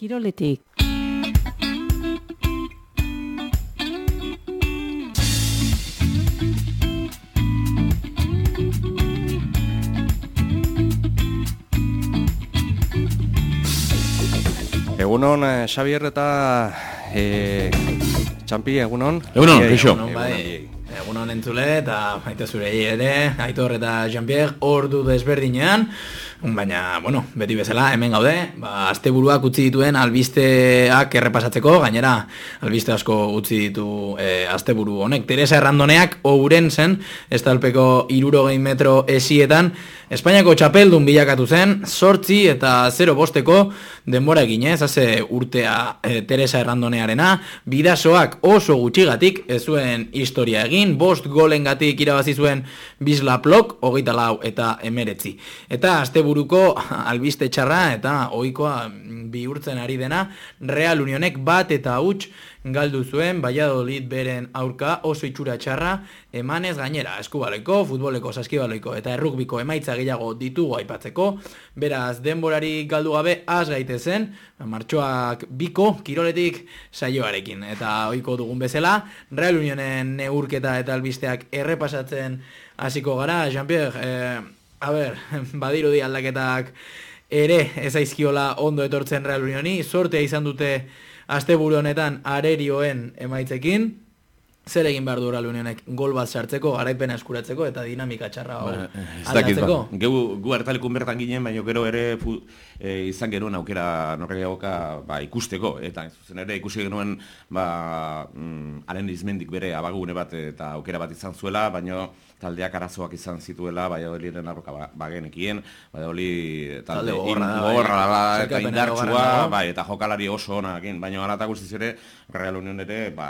Kiroletik. Egunon, eh, Xavier eta eh, Txampi, egunon? Egunon, Keixo. egunon, bai. Egunon entzule eta baita zurei ere, Aitor eta Jean-Pierre ordu desberdinean, baina, bueno, beti bezala, hemen gaude, ba, asteburuak utzi dituen albisteak errepasatzeko, gainera, albiste asko utzi ditu e, asteburu honek. Teresa Errandoneak, ouren zen, estalpeko irurogei metro esietan, Espainiako txapeldun bilakatu zen, sortzi eta zero bosteko denbora egin, ez, haze urtea e, Teresa Errandonearena, bidasoak oso gutxigatik ez zuen historia egin, bost golengatik irabazi zuen Bisla Plok, hogeita lau eta emeretzi. Eta asteburuko albiste txarra eta ohikoa bihurtzen ari dena, Real Unionek bat eta huts galdu zuen, Valladolid beren aurka oso itxura txarra, emanez gainera, eskubaloiko, futboleko, saskibaloiko eta errukbiko emaitza gehiago ditugu aipatzeko, beraz denborari galdu gabe az gaitezen, martxoak biko, kiroletik saioarekin, eta ohiko dugun bezala, Real Unionen neurketa eta albisteak errepasatzen hasiko gara, Jean-Pierre, eh, a ber, badirudi aldaketak ere ez aizkiola ondo etortzen Real Unioni, sortea izan dute asteburu honetan arerioen emaitzekin, zer egin behar du Real Unionek gol bat sartzeko, garaipena eskuratzeko eta dinamika txarra hau Ba, ez dakit, aldatzeko. ba. Geu, gu hartalekun bertan ginen, baina gero ere fu, e, izan genuen aukera norgehiagoka ba, ikusteko. Eta zuzen ere ikusi genuen ba, mm, aren izmendik bere abagune bat eta aukera bat izan zuela, baina taldeak arazoak izan zituela, bai horiren arroka ba, bagenekien, bai hori Talde da, eta indartsua, bai, eta jokalari oso onakin, baina gara eta guztiz ere, Real Union ere, ba,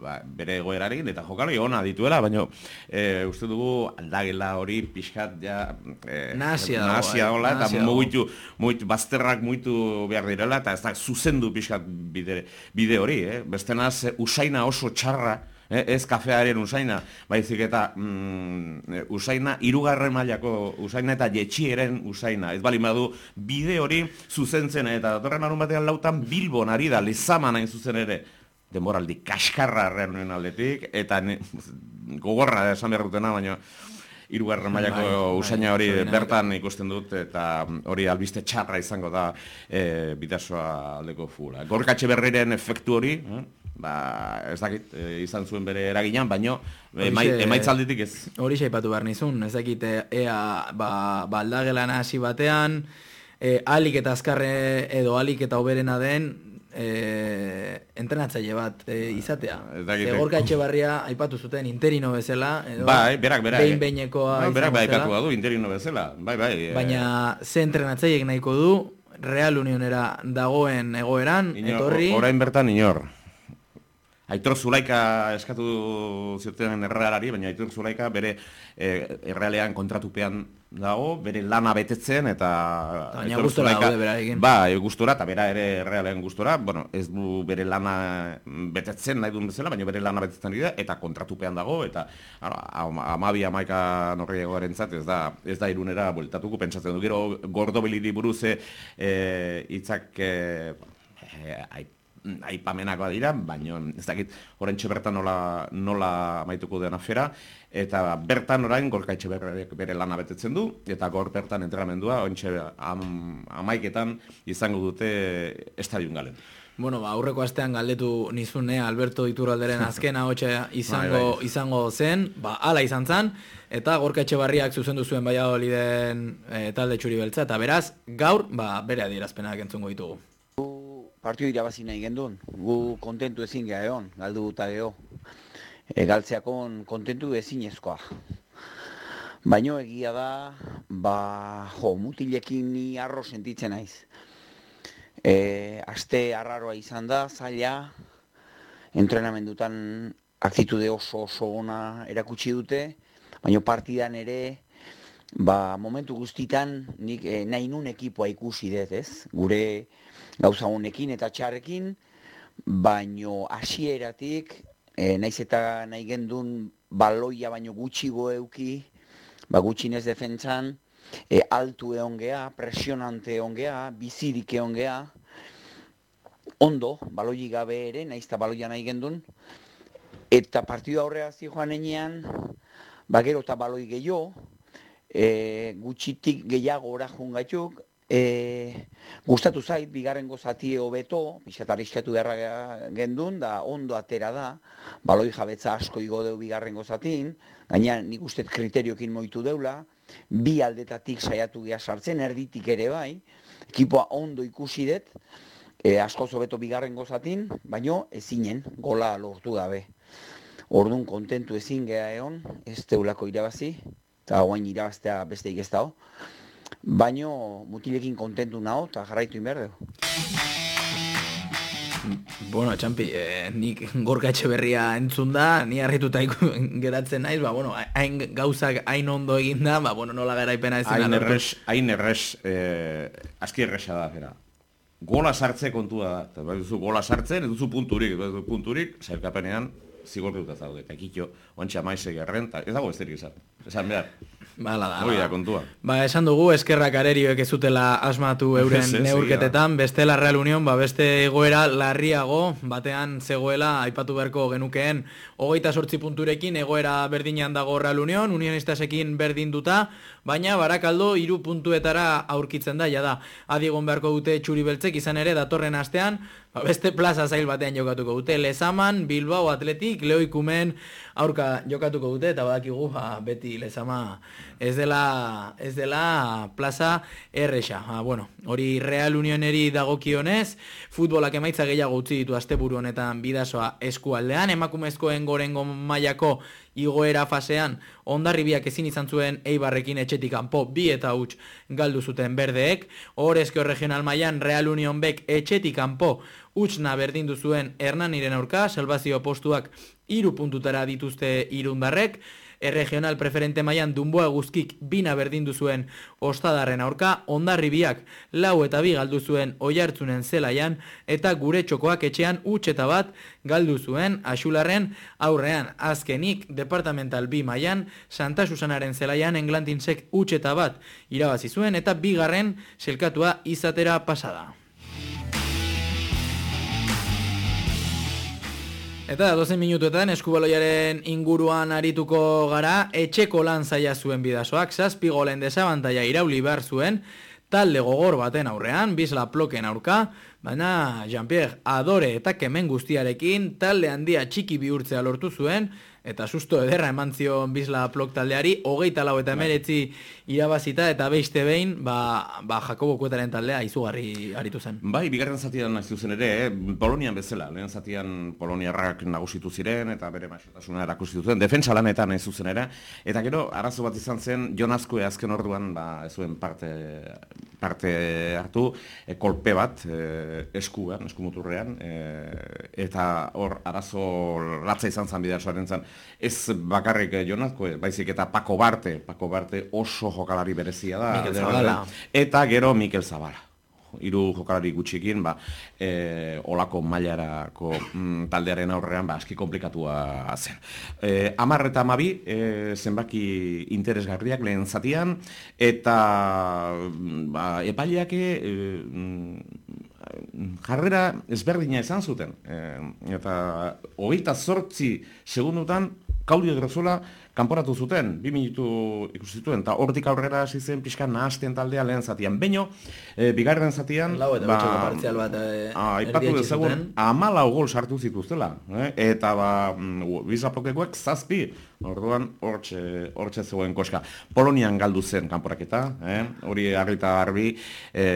ba, bere egoerarekin, eta jokalari ona dituela, baina e, uste dugu aldagela hori pixkat ja... E, Nahasia dago, nahasia bai, dagoela, eta dago. mugitu, mugitu, bazterrak mugitu behar direla, eta ez da zuzendu pixkat bide, bide hori, eh? Bestenaz, e, usaina oso txarra, eh? ez kafearen usaina, baizik eta mm, usaina irugarren mailako usaina eta jetxieren usaina. Ez bali badu bide hori zuzentzen eta datorren arun batean lautan Bilbon ari da lezaman hain zuzen ere denboraldi kaskarra Real aldetik eta ne, gogorra esan behar dutena, baina mailako Bai, bai, usaina hori zorionak. bertan ikusten dut eta hori albiste txarra izango da e, bidasoa aldeko fula. Gorkatxe berriren efektu hori, eh? ba, ez dakit, e, izan zuen bere eraginan, baino emai, Horixe- emaitzalditik ez. Hori saipatu behar nizun, ez dakit eh, ea ba, ba aldagelan hasi batean, e, alik eta azkarre edo alik eta oberena den e, entrenatzaile bat e, izatea. Ez dakit. Ze Gorka Etxebarria aipatu zuten interino bezala, edo Bai, berak, berak. behin behinekoa Bai, berak bai aipatu du interino bezala. Bai, bai. eh, Baina ze entrenatzaileek nahiko du Real Unionera dagoen egoeran, inor, etorri... Orain bertan inor. Aitor Zulaika eskatu zioten errealari, baina Aitor Zulaika bere e, errealean kontratupean dago, bere lana betetzen eta Baina gustora daude berarekin. Ba, gustora eta bera ere errealean gustora, bueno, ez du bere lana betetzen nahi duen bezala, baina bere lana betetzen dira eta kontratupean dago eta amabi amaika norgegoaren zat, ez da, ez da irunera bueltatuko pentsatzen du. Gero gordobiliri buruz e, e, hitzak e, e, aipamenakoa dira, baino ez dakit orentxe bertan nola, nola amaituko den afera, eta bertan orain gorkaitxe berrek bere lana betetzen du, eta gor bertan entrenamendua, orentxe am, amaiketan izango dute estadion galen. Bueno, ba, aurreko astean galdetu nizune Alberto Iturralderen azken ahotsa izango Bai, izango zen, ba hala izan zen eta Gorka Etxebarriak zuzendu zuen Valladoliden e, talde txuri beltza eta beraz gaur ba bere adierazpenak entzungo ditugu. Partio irabazi nahi gendun, gu kontentu ezin geha egon, galdu eta geho. E, galtzeakon kontentu ezinezkoa. Baino egia da, ba, jo, mutilekin ni arro sentitzen naiz. E, aste arraroa izan da, zaila, entrenamendutan aktitude oso oso ona erakutsi dute, baino partidan ere, ba, momentu guztitan nik eh, nahi nun ekipoa ikusi dut, ez? Gure gauza honekin eta txarrekin, baino hasieratik e, naiz eta nahi gendun baloia baino gutxigo euki, ba gutxinez defentsan, e, altu egon gea, presionante egon gea, bizirik egon gea, ondo, baloi gabe ere, nahiz eta baloia nahi gendun, eta partidu aurrera zi joan enean, ba gero eta baloi gehiago, e, gutxitik gehiago ora gaituk, e, gustatu zait, bigarren gozatie hobeto, pixat arriskatu beharra gendun, da ondo atera da, baloi jabetza asko igo deu bigarren gozatin, gaina nik uste kriteriokin moitu deula, bi aldetatik saiatu gea sartzen, erditik ere bai, ekipoa ondo ikusi dut, e, asko zobeto bigarren gozatin, baino ezinen gola lortu dabe. Orduan kontentu ezin geha egon, ez teulako irabazi, eta guain irabaztea beste ez dago. Baino mutilekin kontentu naho eta jarraitu inber Bueno, txampi, eh, nik gorka etxe berria entzun da, ni harrituta geratzen naiz, ba, bueno, hain gauzak hain ondo egin da, ba, bueno, nola gara ipena ezin Hain erres, hain erres, eh, aski erresa da, gara. Gola sartze kontua da, eta bai duzu gola sartzen, duzu punturik, duzu punturik, zailkapenean, zigortuta zaude, eta kitxo, ontsa maize gerren, ez dago ez izan, esan behar. Bala da. Hori da kontua. Ba, esan dugu eskerrak arerioek ez zutela asmatu euren neurketetan, beste la Real Union, ba, beste egoera larriago, batean zegoela, aipatu beharko genukeen, hogeita sortzi punturekin, egoera berdinean dago Real Union, unionistasekin berdin duta, baina barakaldo hiru puntuetara aurkitzen da, ja da, adigon beharko dute txuri beltzek, izan ere, datorren astean, Ba, beste plaza zail batean jokatuko dute. Lezaman, Bilbao, Atletik, Leoikumen aurka jokatuko dute, eta badakigu ba, beti Lezama ez dela, ez dela plaza erresa. Ha, bueno, hori Real Unioneri dagokionez, futbolak emaitza gehiago utzi ditu asteburu honetan bidasoa eskualdean, emakumezkoen gorengo mailako igoera fasean. Ondarribiak ezin izan zuen eibarrekin etxetik kanpo bi eta huts galdu zuten berdeek, horrezko regional mailan Real Union bek etxetik kanpo Utsna berdindu zuen Hernaniren aurka, salvazio postuak iru puntutara dituzte irundarrek, erregional preferente mailan dunboa guzkik bina berdindu zuen ostadarren aurka, ondarribiak lau eta bi galdu zuen oiartzunen zelaian, eta gure txokoak etxean utxeta bat galdu zuen asularren aurrean. Azkenik, departamental bi mailan Santa Susanaren zelaian englantinsek utxeta bat irabazi zuen, eta bigarren selkatua izatera pasada. Eta 12 minutuetan eskubaloiaren inguruan arituko gara, etxeko lan zaila zuen bidazoak, zazpi golen desabantaia irauli behar zuen, talde gogor baten aurrean, bizla ploken aurka, baina Jean-Pierre adore eta kemen guztiarekin, talde handia txiki bihurtzea lortu zuen, eta susto ederra eman zion bizla plok taldeari, hogeita lau eta emeretzi irabazita eta beiste behin, ba, ba Jakobo kuetaren taldea izugarri aritu zen. Bai, bigarren zatian nahi zen ere, eh? Polonian bezala, lehen zatian Poloniarrak nagusitu ziren, eta bere maixotasuna erakusitu zen, defensa lanetan nahi zuzen ere, eta gero, arazo bat izan zen, Jon Azkue azken orduan, ba, ez zuen parte, parte hartu, e, kolpe bat, e, eskuan, eskumuturrean, e, eta hor, arazo latza izan zen bideasoaren zen, ez bakarrik eh, Jonazko, baizik eta Paco Barte, Paco Barte oso jokalari berezia da. Eta gero Mikel Zabala. Hiru jokalari gutxikin, ba, e, olako mailarako mm, taldearen aurrean ba, aski komplikatua zen. E, amar eta amabi, e, zenbaki interesgarriak lehen zatian, eta mm, ba, epaileak e, jarrera ezberdina izan zuten. E, eta hogeita zortzi segundutan, Kaudio Grozola kanporatu zuten, bi minutu ikusituen, eta hortik aurrera hasi zen pixka nahazten taldea lehen zatian. Beino, e, bigarren zatian... Lau eta ba, bat e, Aipatu dezagun, amalau gol sartu zituztela. Eh? Eta ba, mm, bizapokekoek zazpi, orduan hortxe, hortxe zegoen koska. Polonian galdu zen kanporaketa, eh? hori argita garbi, e,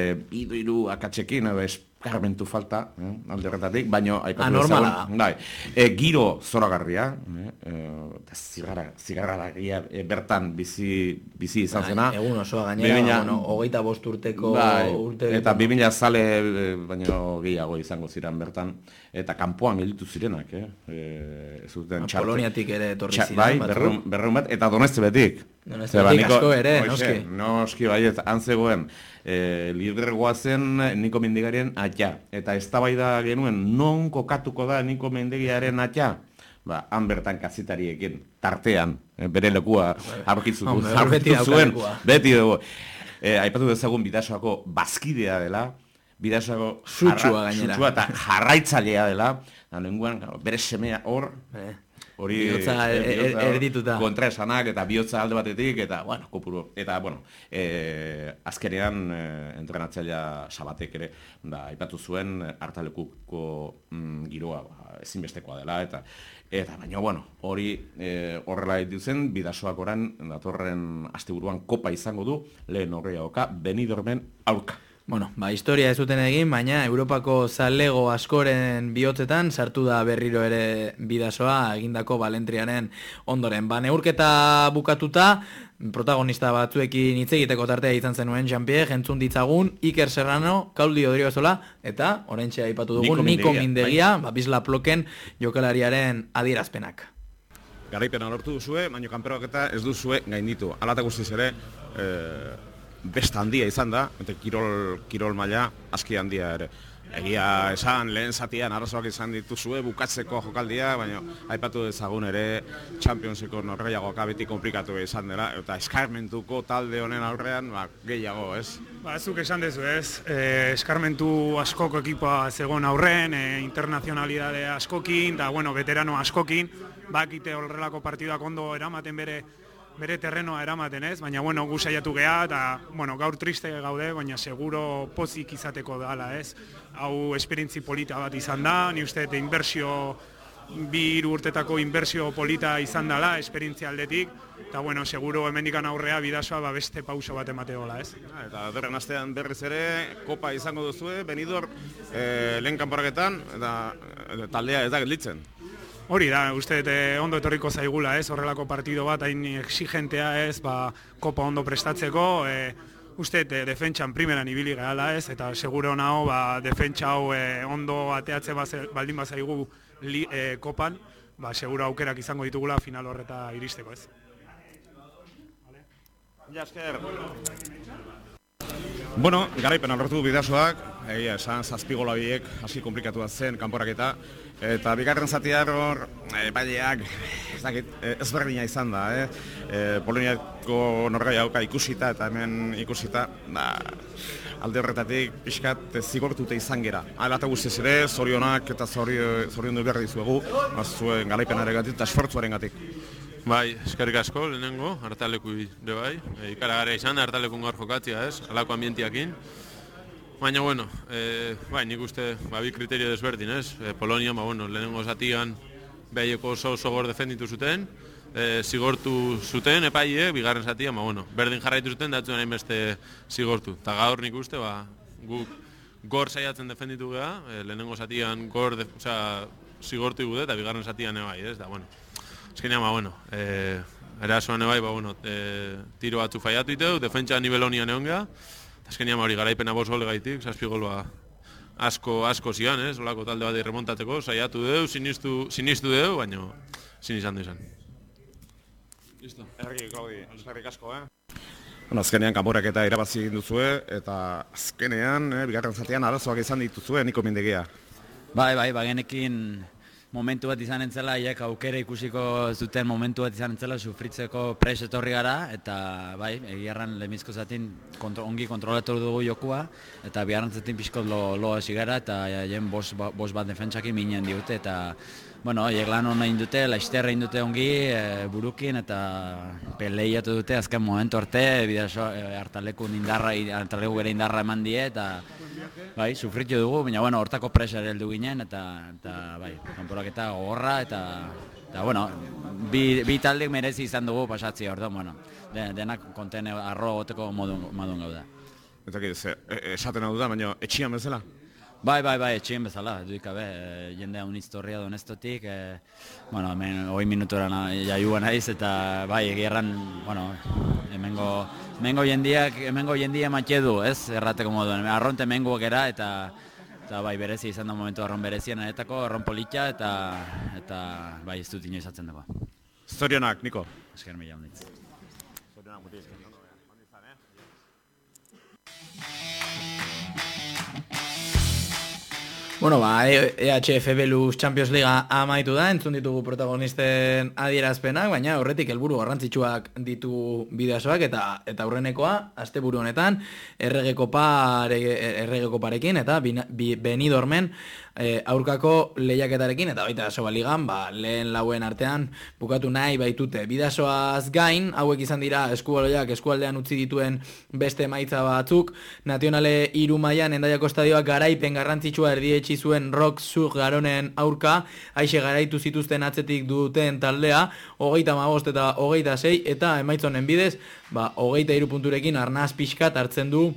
idu iru akatsekin, edo eskarmentu falta, eh, alde horretatik, baino aipatu Anormala. bai, e, giro zoragarria, eh, e, zigarra, zigarra e, bertan bizi, bizi izan bai, zena. Egun osoa gainera, bueno, hogeita bost urteko bai, urte. Eta bimila zale, e, baino gehiago izango ziren bertan, eta kanpoan gelditu zirenak, eh, e, zuten ah, txarte. Poloniatik ere etorri ziren. Bai, berrun, berrun bat, eta doneste betik. Doneste betik asko ere, noski. Noski, bai, antzegoen, e, lidergoa zen Niko Mendigarien atxa. Eta ez da genuen non kokatuko da Niko Mendigarien atxa? Ba, han bertan kazitariekin, tartean, e, bere lekua aurkitzu zuen, beti dugu. E, aipatu dezagun bidasoako bazkidea dela, bidasoako Sutsua gainera. sutsua eta jarraitzailea dela, da nenguan, claro, bere semea hor, Eh, hori eh, er- er- erdituta. kontraesanak eta bihotza alde batetik eta bueno, kopuru eta bueno, eh, azkenean eh, entrenatzailea Sabatek ere da aipatu zuen eh, hartalekuko mm, giroa ba, ezinbestekoa dela eta eta baina bueno, hori eh, horrela ditu zen bidasoak oran datorren asteburuan kopa izango du lehen horreiagoka Benidormen aurka. Bueno, ba, historia ez zuten egin, baina Europako zalego askoren bihotzetan sartu da berriro ere bidasoa egindako balentriaren ondoren. Ba, neurketa bukatuta, protagonista batzuekin hitz egiteko tartea izan zenuen Jean-Pierre, entzun ditzagun, Iker Serrano, Kauldi Odriozola, eta oraintxe aipatu dugun Niko Mindegia, Mindegia, ba, bizla ploken jokalariaren adierazpenak. Garaipena lortu duzue, baina kanperaketa ez duzue gainditu. Alata guztiz ere, e, besta handia izan da, eta kirol, kirol maila aski handia ere. Egia esan, lehen zatian arazoak izan dituzue, bukatzeko jokaldia, baina aipatu dezagun ere Championseko norreiagoak beti komplikatu izan dela, eta eskarmentuko talde honen aurrean ba, gehiago, ez? Ba, zuk esan dezu ez, e, eskarmentu askoko ekipa zegoen aurren, e, internazionalidade askokin, da, bueno, veterano askokin, bakite horrelako partiduak ondo eramaten bere bere terrenoa eramaten ez, baina bueno, gu saiatu geha, eta bueno, gaur triste gaude, baina seguro pozik izateko dala ez. Hau esperientzi polita bat izan da, ni uste eta inbertsio bi hiru urtetako inbertsio polita izan dela, esperientzia aldetik, eta bueno, seguro hemendikan aurrea bidasoa ba beste pauso bat emateola ez. Eta derren astean berriz ere, kopa izango duzue, benidor e, lehen kanporaketan, eta e, taldea ez da gelditzen. Hori da, uste dut eh, ondo etorriko zaigula, ez, horrelako partido bat, hain exigentea ez, ba, kopa ondo prestatzeko, e, uste dut eh, defentsan primeran ibili gehala ez, eta seguro naho, ba, defentsa hau eh, ondo ateatze baze, baldin bazaigu li, eh, kopan, ba, seguro aukerak izango ditugula final horreta iristeko ez. Jasker. Bueno, garaipen lortu bidasoak, egia esan, zazpigola biek, hasi komplikatua zen kanporaketa, eta bigarren zatiar hor, e, baileak, ez dakit, e, ezberdina izan da, eh? E, Poloniako norgai hauka ikusita eta hemen ikusita, da, alde horretatik pixkat zigortute izan gera. Hala eta guztiz ere, zorionak eta zorio, zoriondu behar dizuegu, zuen garaipenaren gatik eta esfortzuaren gatik. Bai, eskerrik asko, lehenengo, hartaleku ere bai. E, ikaragara izan da, hartalekun gaur jokatzia, ez, alako ambientiakin. Baina, bueno, e, bai, nik uste, ba, bi kriterio desberdin, ez. E, Polonia, ba, bueno, lehenengo zatian, behaieko oso oso gor defenditu zuten, e, zigortu zuten epaile, bigarren zatian, ba, bueno, berdin jarraitu zuten, datzuen hainbeste zigortu. Ta gaur nik uste, ba, guk gor saiatzen defenditu geha, e, lehenengo zatian gor, de, osea, zigortu gude, eta bigarren zatian bai, ez, da, bueno, Azkenean, ba, bueno, eh, erasoan ebai, ba, bueno, eh, tiro batzu faiatu iteu, defentsa nivel honian egon geha, eta azkenean, hori garaipena bos gole gaitik, zazpi gol, ba, asko, asko zian, ez, olako talde bat remontatzeko, saiatu deu, sinistu, sinistu deu, baina sin izan du izan. Listo. Herri, Claudi, eskerrik asko, eh? Bueno, azkenean kanporaketa irabazi egin duzue, eta azkenean, eh, bigarren zatean arazoak izan dituzue, niko mindegia. Bai, bai, bagenekin momentu bat izan entzela, iak aukera ikusiko zuten momentu bat izan entzela, sufritzeko pres etorri gara, eta bai, egiarran lemizko zatin kontro, ongi kontrolatu dugu jokua, eta bigarren zatin pixko lo, lo hasi gara, eta jen bos, ba- bos bat defentsakin minen diute, eta bueno, hiek lan hona indute, laizterra indute ongi, e, burukin, eta peleiatu dute azken momentu arte, bidaso, e, hartalekun indarra, hartaleku bere indarra eman die, eta bai, sufritu dugu, baina bueno, hortako presa heldu ginen, eta, eta bai, kanporaketa gogorra, eta, eta bueno, bi, bi taldek merezi izan dugu pasatzi orduan, bueno, de, denak konten arro goteko modun, modun gauda. Eta e, esaten hau da, baina etxian bezala. Bai, bai, bai, etxien bezala, duik gabe, e, jendea un historia donestotik, e, bueno, hemen hoi minutura na, jaiua naiz, eta bai, egierran, bueno, hemengo, hemengo jendiak, hemengo jendia matxe du, ez, errateko moduan, arronte hemengo gera, eta, eta bai, berezi izan da momentu arron berezian, aretako, arron politxa, eta, eta bai, ez dut inoiz atzen dago. Zorionak, Niko. Esker mila honitz. Bueno, ba, E- EHF Belus Champions Liga amaitu da, entzun ditugu protagonisten adierazpenak, baina horretik helburu garrantzitsuak ditu bidasoak eta eta aurrenekoa asteburu honetan errege kopare, errege koparekin eta bina- bi, benidormen e, aurkako lehiaketarekin eta baita soba ligan, ba, lehen lauen artean bukatu nahi baitute. Bidasoaz gain, hauek izan dira eskubaloiak eskualdean utzi dituen beste emaitza batzuk, nazionale iru mailan endaiako estadioak garaipen garrantzitsua erdietxi zuen rock zur garonen aurka, aixe garaitu zituzten atzetik duten taldea, hogeita mabost eta hogeita sei, eta emaitzonen bidez, ba, hogeita iru punturekin arnaz pixkat hartzen du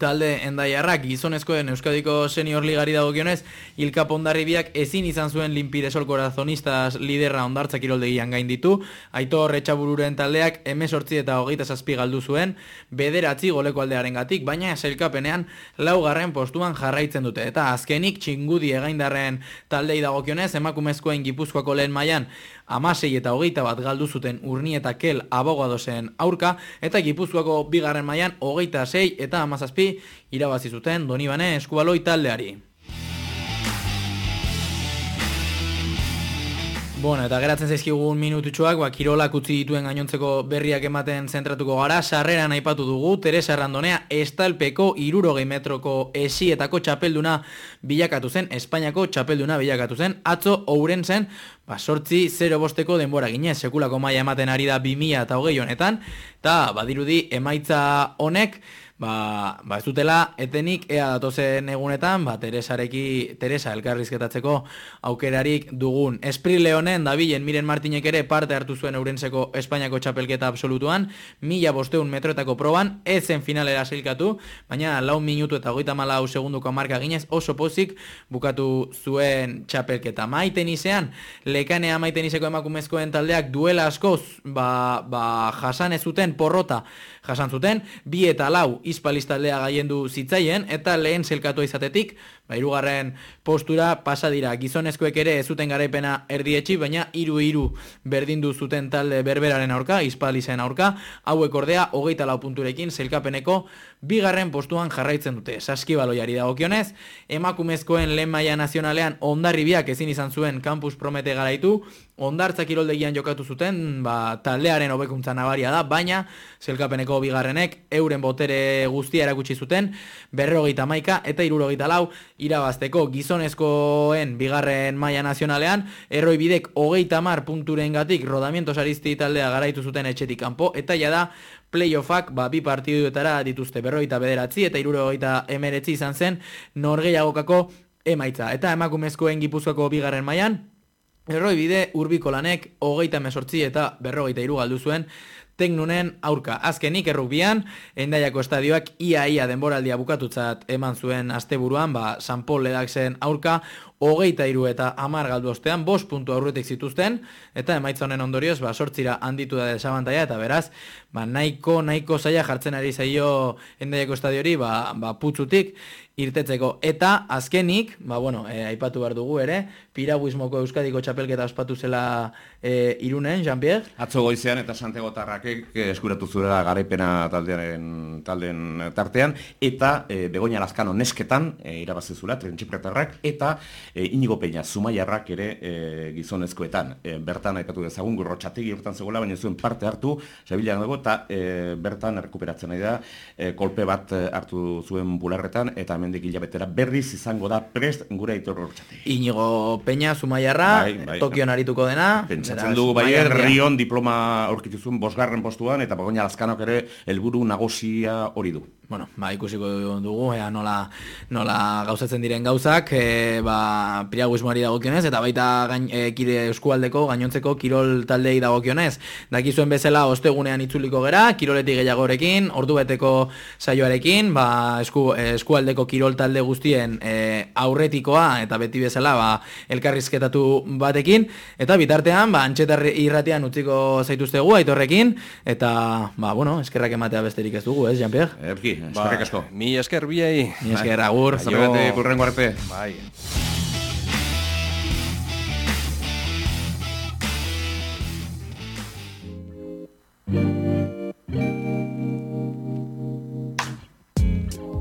talde endaiarrak gizonezkoen Euskadiko senior ligari dagokionez Ilka Pondarribiak ezin izan zuen Limpiresol Corazonistas liderra ondartza kiroldegian gain ditu Aitor Etxabururen taldeak emezortzi eta hogeita zazpi galdu zuen bederatzi goleko aldearen gatik baina selkapenean laugarren postuan jarraitzen dute. Eta azkenik txingudi egaindarren taldei dagokionez emakumezkoen gipuzkoako lehen mailan amasei eta hogeita bat galdu zuten urni eta kel abogadosen aurka, eta gipuzkoako bigarren mailan hogeita sei eta amazazpi irabazi zuten Donibane eskubaloi taldeari. Bueno, eta geratzen zaizkigun minututxoak, ba, kirolak utzi dituen gainontzeko berriak ematen zentratuko gara, sarreran aipatu dugu, Teresa Randonea estalpeko irurogei metroko esietako txapelduna bilakatu zen, Espainiako txapelduna bilakatu zen, atzo ouren zen, ba, sortzi 0 bosteko denbora ginez, sekulako maila ematen ari da 2000 eta hogei honetan, eta badirudi emaitza honek, ba, ba ez dutela etenik ea datozen egunetan, ba, Teresareki, Teresa elkarrizketatzeko aukerarik dugun. Esprile honen, dabilen, miren Martinek ere parte hartu zuen eurenseko Espainiako txapelketa absolutuan, mila bosteun metroetako proban, ez zen finalera silkatu, baina lau minutu eta goita malau segunduko marka ginez, oso pozik bukatu zuen txapelketa. Maiten izean, lekanea maiten izeko emakumezkoen taldeak duela askoz, ba, ba, jasan ez zuten porrota, jasan zuten, bi eta lau Hispaliz taldea gaiendu zitzaien, eta lehen zelkatu izatetik, ba, irugarren postura pasa dira. Gizonezkoek ere ez zuten garaipena erdietxi, baina iru iru berdindu zuten talde berberaren aurka, Hispalizen aurka, hauek ordea, hogeita lau punturekin zelkapeneko bigarren postuan jarraitzen dute. Saskibaloiari dagokionez, emakumezkoen lehen maila nazionalean ondarribiak ezin izan zuen Campus Promete garaitu, ondartza kiroldegian jokatu zuten, ba, taldearen hobekuntza nabaria da, baina zelkapeneko bigarrenek euren botere guztia erakutsi zuten, berrogeita maika eta irurogeita lau irabazteko gizonezkoen bigarren maila nazionalean, erroi bidek hogeita mar punturen gatik rodamientos arizti taldea garaitu zuten etxetik kanpo, eta ja da playoffak ba, bi partiduetara dituzte berrogeita bederatzi eta irurogeita emeretzi izan zen norgeiagokako emaitza. Eta emakumezkoen gipuzkoako bigarren mailan Erroi bide urbiko lanek hogeita mesortzi eta berrogeita iru galdu zuen teknunen aurka. Azkenik errukbian, endaiako estadioak ia-ia denboraldia bukatutzat eman zuen asteburuan, ba, San Paul ledakzen aurka, hogeita iru eta amar galdu ostean, bost puntu aurretik zituzten, eta emaitza honen ondorioz, ba, sortzira handitu da desabantaia, eta beraz, ba, nahiko, nahiko zaila jartzen ari zaio endaiako estadiori, ba, ba, putzutik, irtetzeko. Eta azkenik, ba, bueno, e, aipatu behar dugu ere, piraguismoko euskadiko txapelketa ospatu zela e, irunen, Jean-Pierre? Atzo goizean eta Santiago Tarrakek eh, eskuratu zurela garaipena taldearen talden tartean, eta e, Begoña Lazkano nesketan e, irabazi zula, trentxipretarrak, eta e, Inigo Peña, Zumaiarrak ere e, gizonezkoetan. E, bertan aipatu dezagun, gurrotxategi hortan zegoela, baina zuen parte hartu, Xabilean dago, eta e, bertan errekuperatzen nahi da, e, kolpe bat hartu zuen bularretan, eta hemendik hilabetera berriz izango da prest gure aitor gurrotxategi. Inigo Peña, Zumaiarra, Bai, bai. Tokion arituko dena. Pentsatzen dugu bai. Rion diploma aurkitu zuen bosgarren postuan, eta Begoña Lazkanok ere helburu nagusia hori du. Bueno, ba, ikusiko dugu, ea nola, nola gauzatzen diren gauzak, e, ba, piraguismoari dagokionez, eta baita gain, e, kire eskualdeko, gainontzeko kirol taldei dagokionez. Dakizuen bezala, ostegunean itzuliko gera, kiroletik gehiagorekin, ordu beteko saioarekin, ba, esku, e, eskualdeko kirol talde guztien e, aurretikoa, eta beti bezala, ba, elkarrizketatu batekin, eta bitartean, ba, antxetar irratean utziko zaituztegu, aitorrekin, eta, ba, bueno, eskerrak ematea besterik ez dugu, ez, Jean-Pierre? Ba, asko. Mi esker biei. Mi esker agur, zarregate burrengo arte. Bai.